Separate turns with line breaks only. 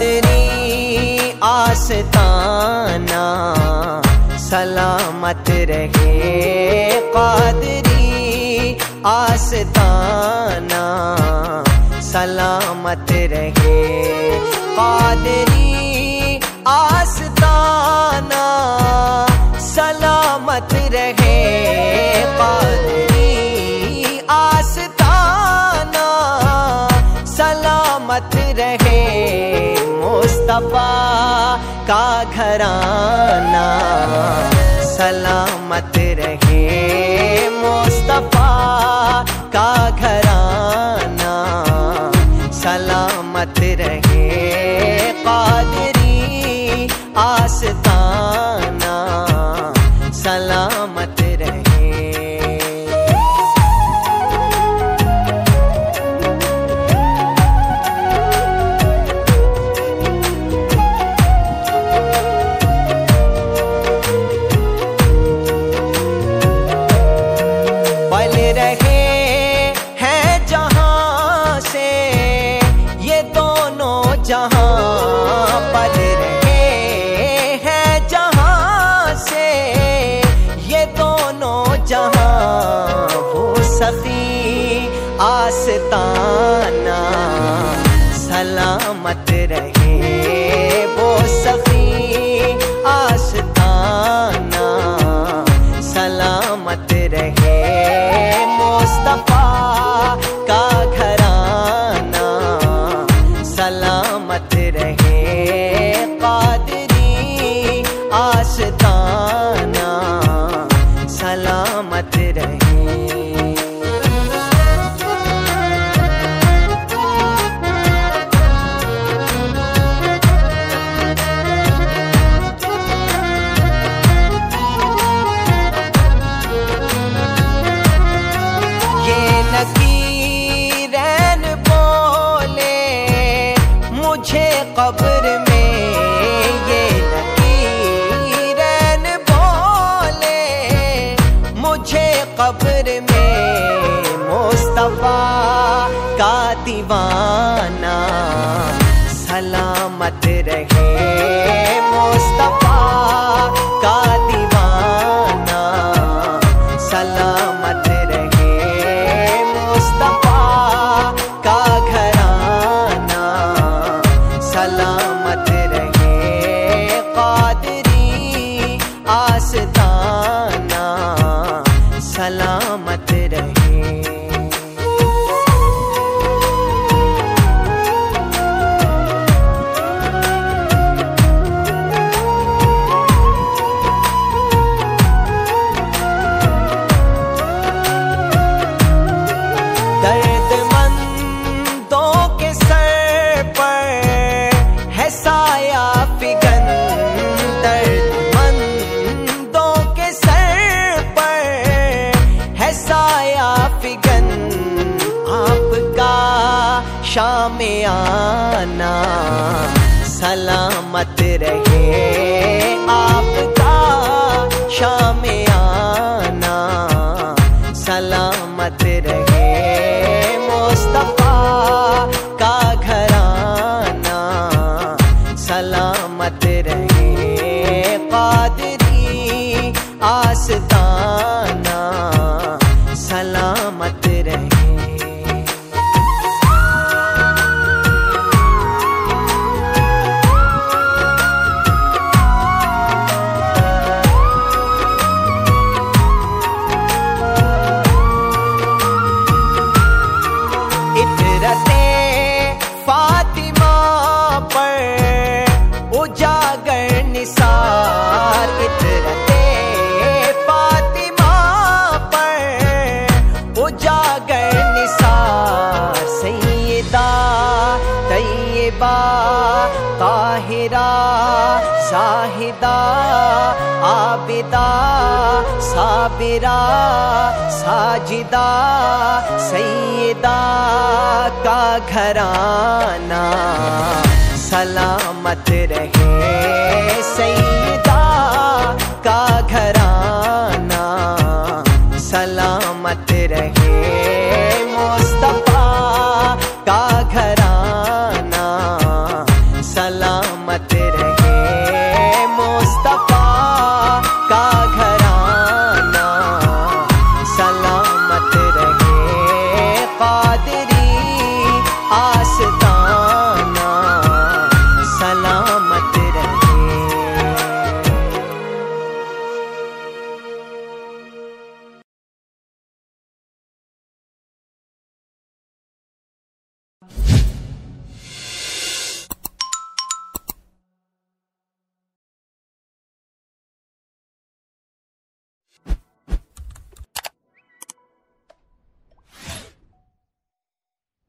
कादरी आस्ताना सलामत रहे कादरी आस्ताना सलामत रहे मुस्तफ़ा का घराना सलामत रहे। जहाँ वो सखी आस्ताना सलामत रहे। वो सखी आस्ताना सलामत रहे। मुस्तफ़ा का घराना सलामत रहे। कादरी आस्ताना कब्र में मुस्तफ़ा का दीवाना सलामत रहे मुस्तफ़ा। सलामत शाम आना, सलामत रहे आपका शाम आना, सलामत रहे मुस्तफ़ा का घराना, सलामत रहे कादरी आस्ताना ताहिरा जाहिदा आबिदा साबिरा साजिदा सैयदा का घराना सलामत रहे सैयदा का घराना सलामत रहे मुस्तफ़ा का